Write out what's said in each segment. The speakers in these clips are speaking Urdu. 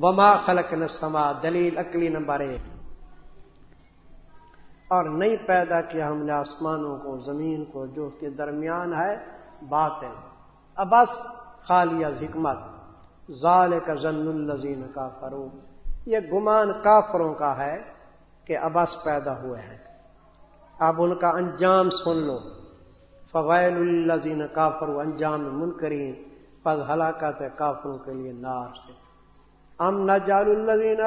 وما خلق نسما دلیل اکلی نمبر ایک۔ اور نہیں پیدا کیا ہم نے آسمانوں کو، زمین کو، جو کے درمیان ہے، باطن۔ ابس خالیہ حکمت ظال کا زن الزین کا فرو یہ گمان کافروں کا ہے کہ ابس پیدا ہوئے ہیں۔ اب ان کا انجام سن لو۔ فوائل الزین کافر انجام منکرین۔ پد ہلاکت ہے کافروں کے لیے نار سے۔ ام نہ جال الزین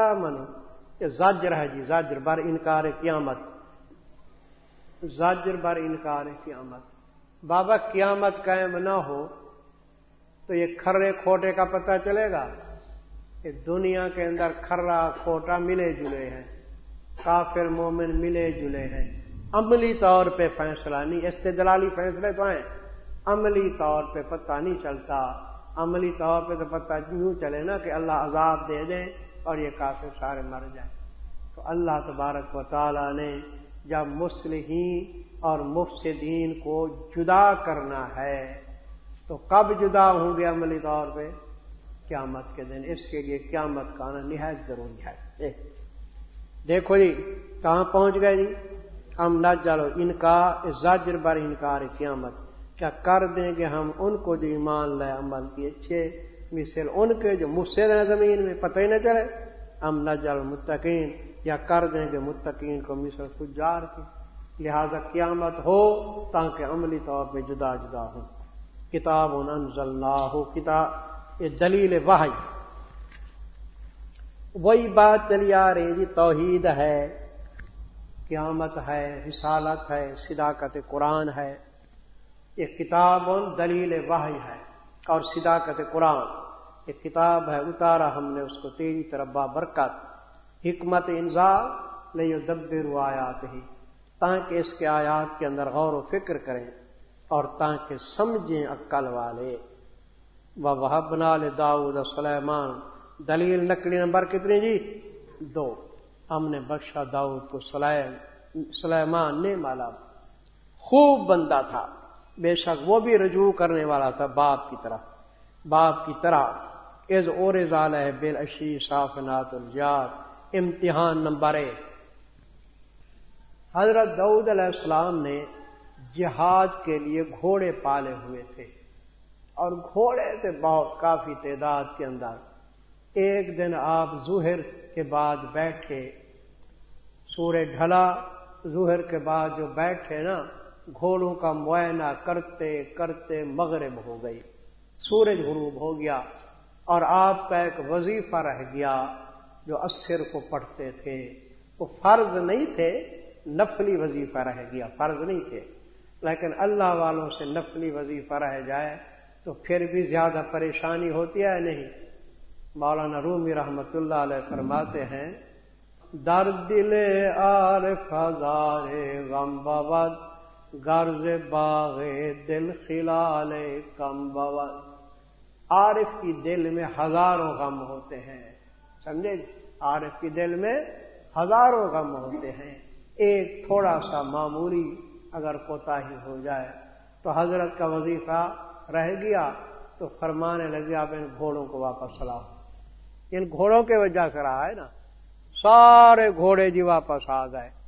یہ زاجر ہے جی زاجر بر انکار قیامت. زاجر بر انکار قیامت. بابا قیامت قائم نہ ہو تو یہ کھرے کھوٹے کا پتہ چلے گا کہ دنیا کے اندر کھرا کھوٹا ملے جلے ہیں، کافر مومن ملے جلے ہیں۔ عملی طور پہ فیصلہ نہیں، استدلالی فیصلے تو ہیں۔ عملی طور پہ پتہ نہیں چلتا عملی طور پہ تو پتہ یوں چلے نا کہ اللہ عذاب دے دیں اور یہ کافر سارے مر جائیں۔ تو اللہ تبارک و تعالی نے جب مسلحین اور مفسدین کو جدا کرنا ہے تو کب جدا ہوں گے عملی طور پہ؟ قیامت کے دن۔ اس کے لیے قیامت کا آنا نہایت ضروری ہے۔ دیکھو جی کہاں پہنچ گئے جی؟ ہم نہ چلو ان کا زاجر بر انکار قیامت۔ کیا کر دیں گے ہم؟ ان کو جو ایمان لائے، عمل کی اچھے۔ مثل ان کے جو مفسد ہیں زمین میں، پتہ ہی نہ چلے۔ ہم نہ جل متقین یا کر دیں گے متقین کو مثل فجار کی لہذا قیامت ہو تاکہ عملی طور پہ جدا جدا ہو۔ کتاب انزل اللہ ہو کتاب، یہ دلیل واحد وہی بات چلی آ رہی جی توحید ہے، قیامت ہے، رسالت ہے، صداقت قرآن ہے۔ یہ کتاب دلیل واحد ہے اور صداقت قرآن۔ یہ کتاب ہے، اتارا ہم نے اس کو تیری طرف برکت حکمت انزا لے دبر آیات ہی تاکہ اس کے آیات کے اندر غور و فکر کریں اور تاکہ سمجھیں عقل والے۔ وہ بنا لے داؤد سلیمان دلیل لکڑی نمبر کتنی جی؟ دو۔ ہم نے بخشا داؤد کو سلیمان نے مالا۔ خوب بندہ تھا۔ بے شک وہ بھی رجوع کرنے والا تھا باپ کی طرح۔ باپ کی طرح۔ از اور ضال ہے بل اشی صاف نات الجات امتحان نمبر ایک۔ حضرت دعود علیہ السلام نے جہاد کے لیے گھوڑے پالے ہوئے تھے۔ اور گھوڑے تھے بہت کافی تعداد کے اندر۔ ایک دن آپ ظہر کے بعد بیٹھے۔ سورج ڈھلا ظہر کے بعد جو بیٹھے نا گھوڑوں کا معائنہ کرتے کرتے مغرب ہو گئی۔ سورج غروب ہو گیا اور آپ کا ایک وظیفہ رہ گیا جو اثر کو پڑھتے تھے۔ وہ فرض نہیں تھے، نفلی وظیفہ رہ گیا، فرض نہیں تھے۔ لیکن اللہ والوں سے نفلی وظیفہ رہ جائے تو پھر بھی زیادہ پریشانی ہوتی ہے نہیں؟ مولانا رومی رحمت اللہ علیہ فرماتے ہیں، در دل آر فضار غم بابد غرض باغ دل خلال کم بابد عارف کی دل میں ہزاروں غم ہوتے ہیں۔ سمجھے؟ عارف کی دل میں ہزاروں غم ہوتے ہیں۔ ایک تھوڑا سا معمولی اگر کوتا ہی ہو جائے تو حضرت کا وظیفہ رہ گیا تو فرمانے لگے، آپ ان گھوڑوں کو واپس لاؤ۔ ان گھوڑوں کے وجہ سے رہا ہے نا۔ سارے گھوڑے جی واپس آ گئے۔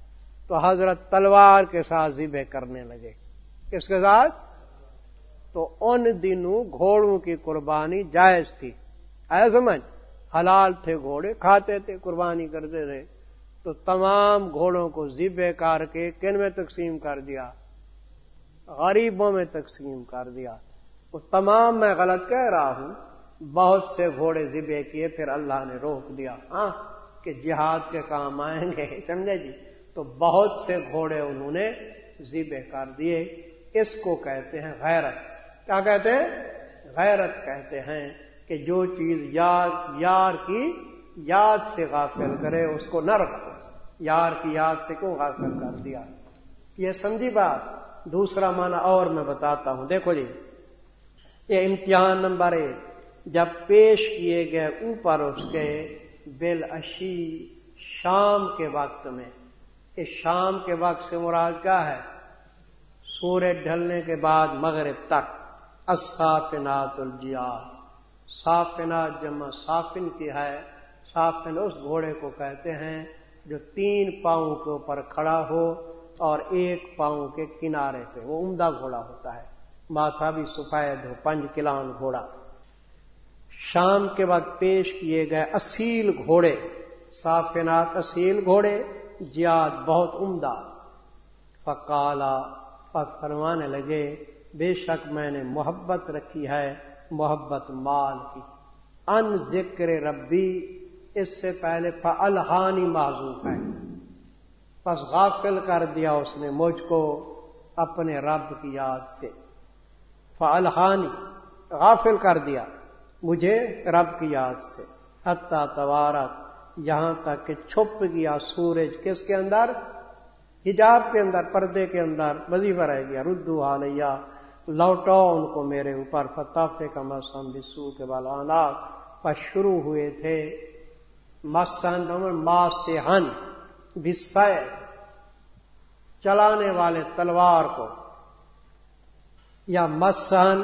تو حضرت تلوار کے ساتھ ذبح کرنے لگے۔ کس کے ساتھ؟ تو ان دنوں گھوڑوں کی قربانی جائز تھی۔ اے سمجھ؟ حلال تھے گھوڑے، کھاتے تھے، قربانی کرتے تھے۔ تو تمام گھوڑوں کو ذبے کر کے کن میں تقسیم کر دیا؟ غریبوں میں تقسیم کر دیا۔ وہ تمام میں غلط کہہ رہا ہوں، بہت سے گھوڑے ذبے کیے، پھر اللہ نے روک دیا۔ ہاں کہ جہاد کے کام آئیں گے، سمجھے جی؟ تو بہت سے گھوڑے انہوں نے ذبے کر دیے۔ اس کو کہتے ہیں غیرت۔ کیا کہتے ہیں؟ غیرت کہتے ہیں کہ جو چیز یار یار کی یاد سے غافل کرے، اس کو نہ رکھو۔ یار کی یاد سے کیوں غافل کر دیا؟ یہ سمجھی بات۔ دوسرا معنی اور میں بتاتا ہوں۔ دیکھو جی یہ امتحان نمبر ایک۔ جب پیش کیے گئے اوپر اس کے بل اشی شام کے وقت میں اس شام کے وقت سے مراد کیا ہے؟ سورج ڈھلنے کے بعد مغرب تک۔ اصافنات الجیا صافنات جمع صافن کی ہے۔ سافن اس گھوڑے کو کہتے ہیں جو تین پاؤں کے اوپر کھڑا ہو اور ایک پاؤں کے کنارے پہ۔ وہ عمدہ گھوڑا ہوتا ہے۔ ماتھا بھی سفید ہو پنج کلان گھوڑا۔ شام کے بعد پیش کیے گئے اصیل گھوڑے۔ صافنات اصیل گھوڑے۔ جیاد بہت عمدہ۔ فکالا پک فرمانے لگے، بے شک میں نے محبت رکھی ہے، محبت مال کی۔ ان ذکر ربی، اس سے پہلے فلحانی معذوف ہے۔ بس غافل کر دیا اس نے مجھ کو اپنے رب کی یاد سے۔ فلحانی غافل کر دیا مجھے رب کی یاد سے۔ حتہ توارت یہاں تک کہ چھپ گیا سورج کس کے اندر؟ حجاب کے اندر، پردے کے اندر، وظیفہ رہ گیا، ردو حالیہ لوٹو ان کو میرے اوپر فتافے کا مسم بسو کے بالا پر شروع ہوئے تھے مسن ما سے ہن بسائے چلانے والے تلوار کو۔ یا مسن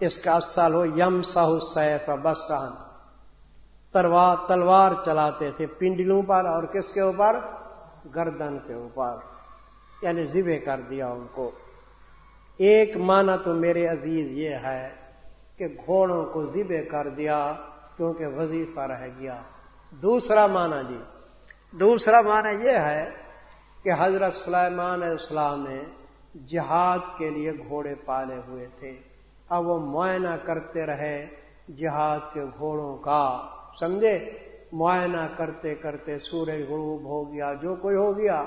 اس کا اصل ہو یم سہ سیف بسن تلوار تلوار چلاتے تھے پنڈلوں پر اور کس کے اوپر؟ گردن کے اوپر۔ یعنی ذبے کر دیا ان کو۔ ایک معنی تو میرے عزیز یہ ہے کہ گھوڑوں کو ذبے کر دیا کیونکہ وظیفہ رہ گیا۔ دوسرا معنی جی دوسرا معنی یہ ہے کہ حضرت سلیمان علیہ السلام نے جہاد کے لیے گھوڑے پالے ہوئے تھے۔ اب وہ معائنہ کرتے رہے جہاد کے گھوڑوں کا۔ سمجھے؟ معائنہ کرتے کرتے سورج غروب ہو گیا، جو کوئی ہو گیا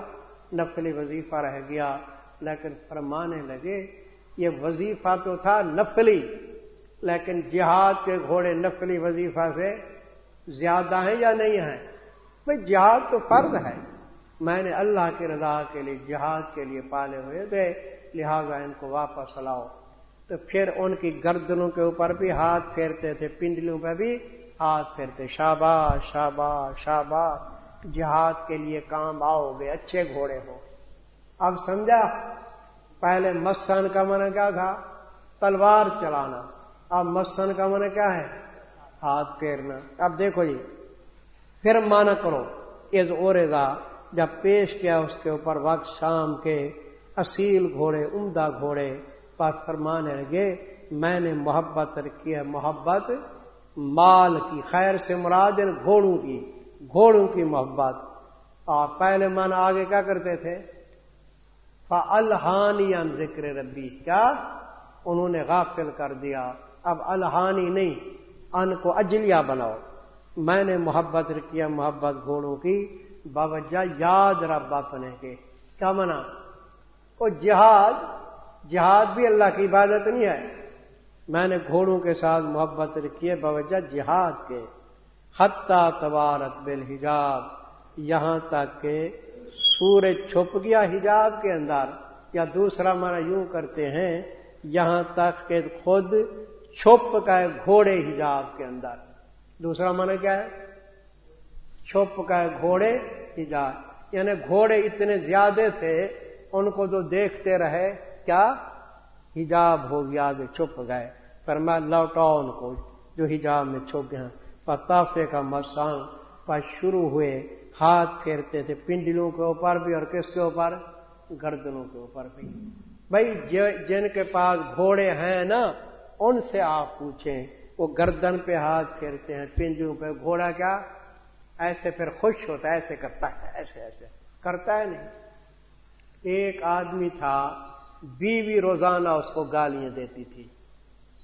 نفلی وظیفہ رہ گیا۔ لیکن فرمانے لگے، یہ وظیفہ تو تھا نفلی، لیکن جہاد کے گھوڑے نفلی وظیفہ سے زیادہ ہیں یا نہیں ہیں؟ بھائی جہاد تو فرض ہے۔ میں نے اللہ کی رضا کے لیے جہاد کے لیے پالے ہوئے تھے، لہذا ان کو واپس لاؤ۔ تو پھر ان کی گردنوں کے اوپر بھی ہاتھ پھیرتے تھے، پنڈلیوں پہ بھی۔ ہاتھ پھیرتے شاباش شاباش شاباش۔ جہاد کے لیے کام آؤ گے اچھے گھوڑے ہو۔ اب سمجھا؟ پہلے مسن کا من کیا تھا؟ تلوار چلانا۔ اب مسن کا من کیا ہے؟ ہاتھ پھیرنا۔ اب دیکھو جی پھر مانا کرو۔ از اورزا، جب پیش کیا اس کے اوپر وقت شام کے اصیل گھوڑے، عمدہ گھوڑے۔ پر فرمانے لگے، میں نے محبت رکھی ہے، محبت مال کی خیر سے مراد گھوڑوں کی گھوڑوں کی محبت۔ اور پہلے من آگے کیا کرتے تھے؟ الحانی ذکر ربی کیا؟ انہوں نے غافل کر دیا۔ اب الحانی نہیں، ان کو اجلیا بناؤ۔ میں نے محبت کیا محبت گھوڑوں کی۔ باوجہ یاد رب اپنے کے۔ کیا منا؟ وہ جہاد جہاد بھی اللہ کی عبادت نہیں ہے۔ میں نے گھوڑوں کے ساتھ محبت رکھی ہے باوجہ جہاد کے۔ حتہ تبارت بل حجاب یہاں تک کہ سورج چھپ گیا حجاب کے اندر۔ یا دوسرا معنی یوں کرتے ہیں، یہاں تک کہ خود چھپ کا گھوڑے حجاب کے اندر۔ دوسرا معنی کیا ہے؟ چھپ کا گھوڑے حجاب۔ یعنی گھوڑے اتنے زیادہ تھے، ان کو جو دیکھتے رہے، کیا؟ حجاب ہو گیا آگے چھپ گئے۔ پر میں لوٹاؤ ان کو جو حجاب میں چھپ گئے پتافے کا مسان پر شروع ہوئے۔ ہاتھ پھیرتے تھے پنڈلوں کے اوپر بھی اور کس کے اوپر؟ گردنوں کے اوپر بھی۔ بھائی، جن کے پاس گھوڑے ہیں نا، ان سے آپ پوچھیں۔ وہ گردن پہ ہاتھ پھیرتے ہیں پنڈلوں پہ۔ گھوڑا کیا؟ ایسے پھر خوش ہوتا ہے، ایسے کرتا ہے، ایسے ایسے۔ کرتا ہے نہیں۔ ایک آدمی تھا، بیوی روزانہ اس کو گالیاں دیتی تھی۔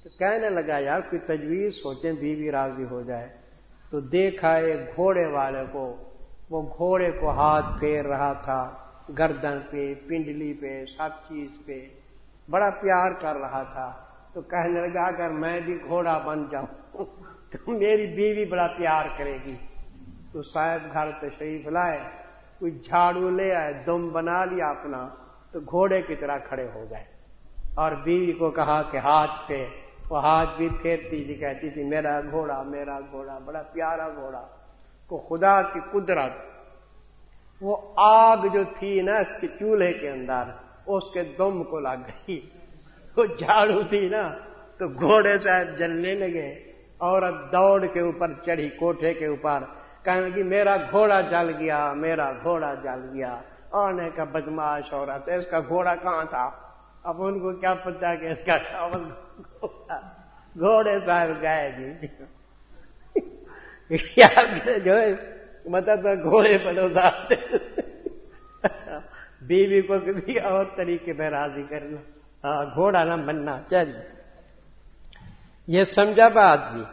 تو کہنے لگا، یار، کوئی تجویز سوچیں بیوی راضی ہو جائے. تو دیکھا ایک گھوڑے والے کو، وہ گھوڑے کو ہاتھ پھیر رہا تھا، گردن پہ، پنڈلی پہ، سب چیز پہ، بڑا پیار کر رہا تھا۔ تو کہنے لگا، اگر میں بھی گھوڑا بن جاؤں، تو میری بیوی بڑا پیار کرے گی. تو شاید گھر تشریف لائے، کوئی جھاڑو لے آئے، دم بنا لیا اپنا، تو گھوڑے کی طرح کھڑے ہو گئے۔ اور بیوی کو کہا کہ ہاتھ پہ وہ ہاتھ بھی پھیرتی تھی، کہتی تھی، میرا گھوڑا میرا گھوڑا، بڑا پیارا گھوڑا، کو خدا کی قدرت۔ وہ آگ جو تھی نا، اس کے چولہے کے اندر، اس کے دم کو لگ گئی۔ وہ جھاڑو تھی نا، تو گھوڑے سے جلنے لگے۔ اور دوڑ کے اوپر چڑھی، کوٹھے کے اوپر۔ کہنے کی میرا گھوڑا جل گیا، میرا گھوڑا جل گیا۔ آنے کا بدماش عورت ہے اس کا گھوڑا کہاں تھا؟ اب ان کو کیا پتا کہ اس کا چاول گھوڑے صاحب گئے جی۔ جو ہے مطلب گھوڑے پر اتارتے بیوی کو کسی اور طریقے پہ راضی کرنا۔ ہاں، گھوڑا نہ بننا۔ چلیے یہ سمجھا بات جی۔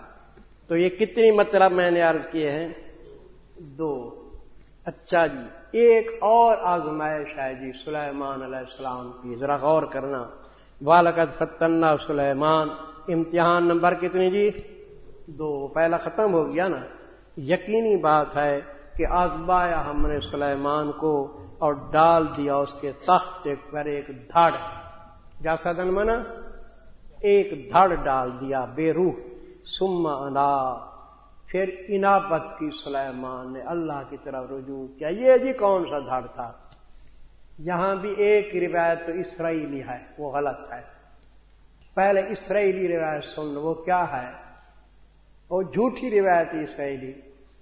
تو یہ کتنی مطلب میں نے عرض کیے ہیں؟ دو۔ اچھا جی۔ ایک اور آزمائش ہے جی سلیمان علیہ السلام کی، ذرا غور کرنا۔ والد فتنا سلیمان۔ امتحان نمبر کتنی جی؟ دو۔ پہلا ختم ہو گیا نا۔ یقینی بات ہے کہ آزمایا ہم نے سلیمان کو اور ڈال دیا اس کے تخت پر ایک دھڑ۔ جیسا دن منا، ایک دھڑ ڈال دیا، بے روح۔ سم انا۔ پھر انابت کی سلیمان نے اللہ کی طرف رجوع کیا۔ یہ جی کون سا دھڑ تھا؟ یہاں بھی ایک روایت تو اسرائیلی ہے، وہ غلط ہے۔ پہلے اسرائیلی روایت سن وہ کیا ہے؟ وہ جھوٹی روایت اسرائیلی۔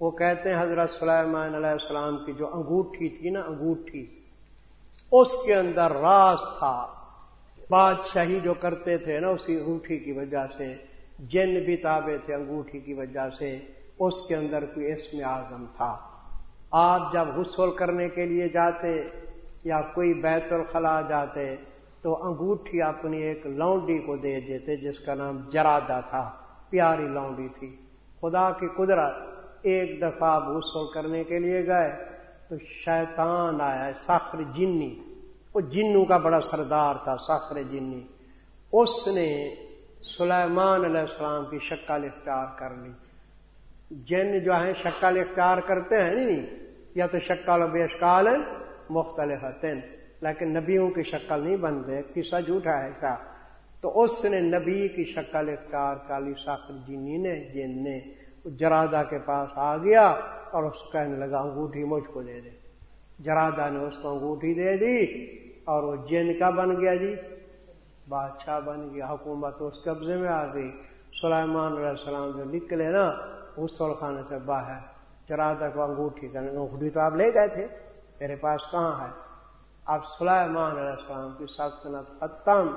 وہ کہتے ہیں حضرت سلیمان علیہ السلام کی جو انگوٹھی تھی نا، انگوٹھی، اس کے اندر راز تھا۔ بادشاہی جو کرتے تھے نا، اسی انگوٹھی کی وجہ سے، جن بھی تابے تھے انگوٹھی کی وجہ سے۔ اس کے اندر کوئی اسم اعظم تھا۔ آپ جب غسل کرنے کے لیے جاتے یا کوئی بیت الخلا جاتے تو انگوٹھی اپنی ایک لونڈی کو دے دیتے جس کا نام جرادہ تھا۔ پیاری لونڈی تھی۔ خدا کی قدرت ایک دفعہ آپ غسل کرنے کے لیے گئے تو شیطان آیا سخر جنی۔ وہ جنو کا بڑا سردار تھا سخر جنی۔ اس نے سلیمان علیہ السلام کی شکل اختیار کر لی۔ جن جو ہیں شکل اختیار کرتے ہیں، نہیں یا تو شکل و بیشکال مختلف لیکن نبیوں کی شکل نہیں بنتے کسا جھوٹا ہے ایسا۔ تو اس نے نبی کی شکل اختیار کر لی ساخر جینی نے، جن نے جرادہ کے پاس آ گیا اور اس کہنے لگا، انگوٹھی مجھ کو دے دے۔ جرادہ نے اس کو انگوٹھی دے دی اور وہ جن کا بن گیا جی؟ بادشاہ بن گیا، حکومت اس قبضے میں آ گئی۔ سلیمان علیہ السلام جو نکلے نا اس خانے سے باہر چرادہ کو انگوٹھی کرنے انگوٹھی تو آپ لے گئے تھے، میرے پاس کہاں ہے؟ اب سلیمان علیہ السلام کی سلطنت ختم،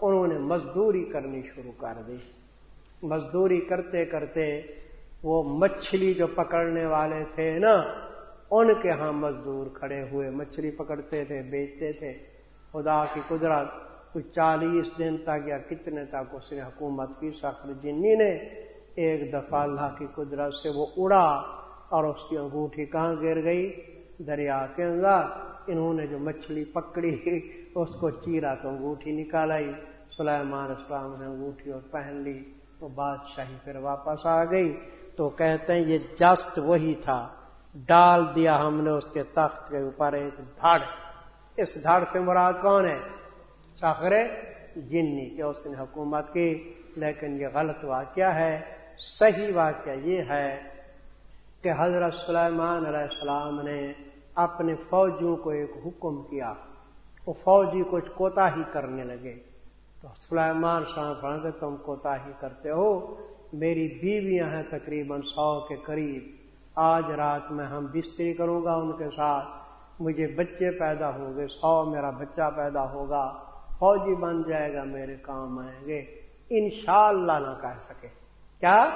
انہوں نے مزدوری کرنی شروع کر دی۔ مزدوری کرتے کرتے وہ مچھلی جو پکڑنے والے تھے نا، ان کے ہاں مزدور کھڑے ہوئے، مچھلی پکڑتے تھے، بیچتے تھے۔ خدا کی قدرت کچھ چالیس دن تک یا کتنے تک اس نے حکومت کی سخر جنی نے ایک دفعہ اللہ کی قدرت سے وہ اڑا اور اس کی انگوٹھی کہاں گر گئی؟ دریا کے اندر۔ انہوں نے جو مچھلی پکڑی، اس کو چیرا تو انگوٹھی نکال آئی۔ سلیمان اسلام نے انگوٹھی اور پہن لی تو بادشاہی پھر واپس آ گئی۔ تو کہتے ہیں یہ جست وہی تھا۔ ڈال دیا ہم نے اس کے تخت کے اوپر ایک دھڑ۔ اس دھڑ سے مراد کون ہے؟ ساخر جنی کہ اس نے حکومت کی۔ لیکن یہ غلط واقعہ ہے۔ صحیح واقعہ یہ ہے کہ حضرت سلیمان علیہ السلام نے اپنے فوجیوں کو ایک حکم کیا، وہ فوجی کچھ کوتا ہی کرنے لگے۔ تو سلیمان صاحب کہ تم کوتا ہی کرتے ہو، میری بیویاں ہیں تقریباً سو کے قریب۔ آج رات میں ہم بستری کروں گا ان کے ساتھ، مجھے بچے پیدا ہوں گے، سو میرا بچہ پیدا ہوگا، فوجی بن جائے گا، میرے کام آئیں گے۔ انشاءاللہ نہ کہہ سکے۔ کیا؟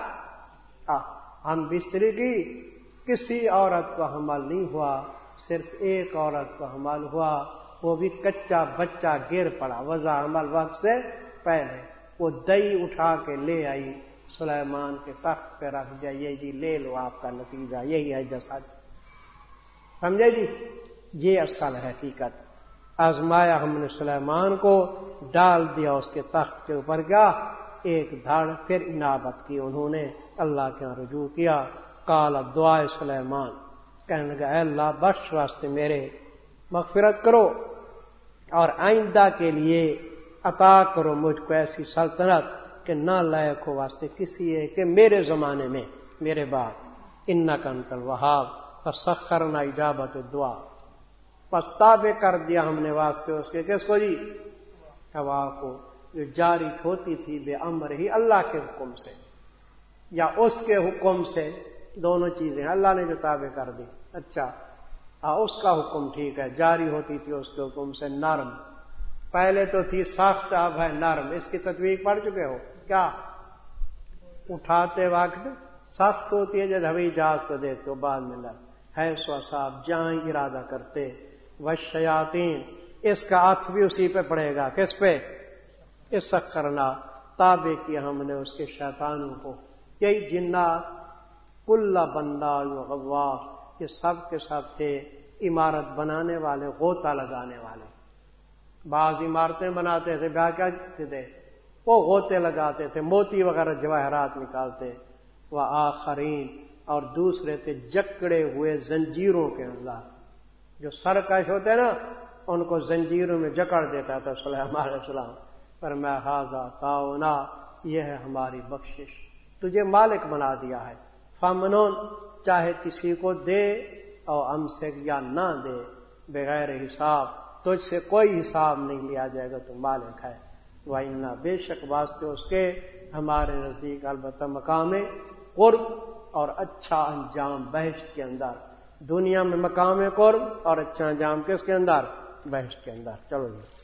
ہم بستری کی کسی عورت کو حمل نہیں ہوا، صرف ایک عورت کو حمل ہوا، وہ بھی کچا بچہ گر پڑا۔ وضا حمل وقت سے پہلے، وہ دئی اٹھا کے لے آئی، سلیمان کے تخت پہ رکھ جائیے جی لے لو آپ کا نتیجہ، یہی ہے جیسا سمجھے جی؟ یہ اصل ہے حقیقت۔ آزمایا ہم نے سلیمان کو، ڈال دیا اس کے تخت کے اوپر، گیا۔ ایک دھڑ پھر انابت کی انہوں نے اللہ کے یہاں رجوع کیا۔ کالا دعائے سلیمان۔ کہنے لگا، اے اللہ، بخش واسطے میرے مغفرت کرو اور آئندہ کے لیے عطا کرو مجھ کو ایسی سلطنت کہ نہ لائق ہو واسطے کسی ہے کہ میرے زمانے میں، میرے بعد۔ ان کا انکل وہاب اور سخر نہ ایجابت دعا پستابے کر دیا ہم نے واسطے اس کے۔ کس کو جی؟ ہوا کو۔ جو جاری ہوتی تھی بے امر ہی اللہ کے حکم سے یا اس کے حکم سے دونوں چیزیں اللہ نے جو تابع کر دی۔ اچھا اس کا حکم ٹھیک ہے، جاری ہوتی تھی اس کے حکم سے۔ نرم۔ پہلے تو تھی سخت اب ہے نرم۔ اس کی تدویر پڑھ چکے ہو۔ کیا؟ اٹھاتے وقت سخت ہوتی ہے، جب ہوائی جہاز کو دیتے ہو۔ بعد میں نرم ہے سو صاحب جہاں ارادہ کرتے۔ وشیاتین اس کا ہاتھ بھی اسی پہ پڑے گا۔ کس پہ؟ اس کرنا تابے کیا ہم نے اس کے شیطانوں کو۔ یہی جنا کل بندہ غوا یہ سب کے سب تھے عمارت بنانے والے، غوطہ لگانے والے۔ بعض عمارتیں بناتے تھے، بیا کیا تھے؟ وہ غوطے لگاتے تھے، موتی وغیرہ جواہرات نکالتے۔ وہ آخرین اور دوسرے تھے، جکڑے ہوئے زنجیروں کے اندر۔ جو سرکش ہوتے نا، ان کو زنجیروں میں جکڑ دیتا تھا صلی علیہ السلام۔ پر میں حاضہ کاؤنا یہ ہے ہماری بخشش۔ تجھے مالک بنا دیا ہے۔ فامنون، چاہے کسی کو دے اور ہم سے یا نہ دے، بغیر حساب۔ تجھ سے کوئی حساب نہیں لیا جائے گا، تو مالک ہے۔ وہ بے شک، واسطے اس کے ہمارے نزدیک البتہ مقام قرب اور اچھا انجام بحث کے اندر۔ دنیا میں مقام قرب اور اچھا انجام کس کے اندر؟ بحث کے اندر۔ چلو جی۔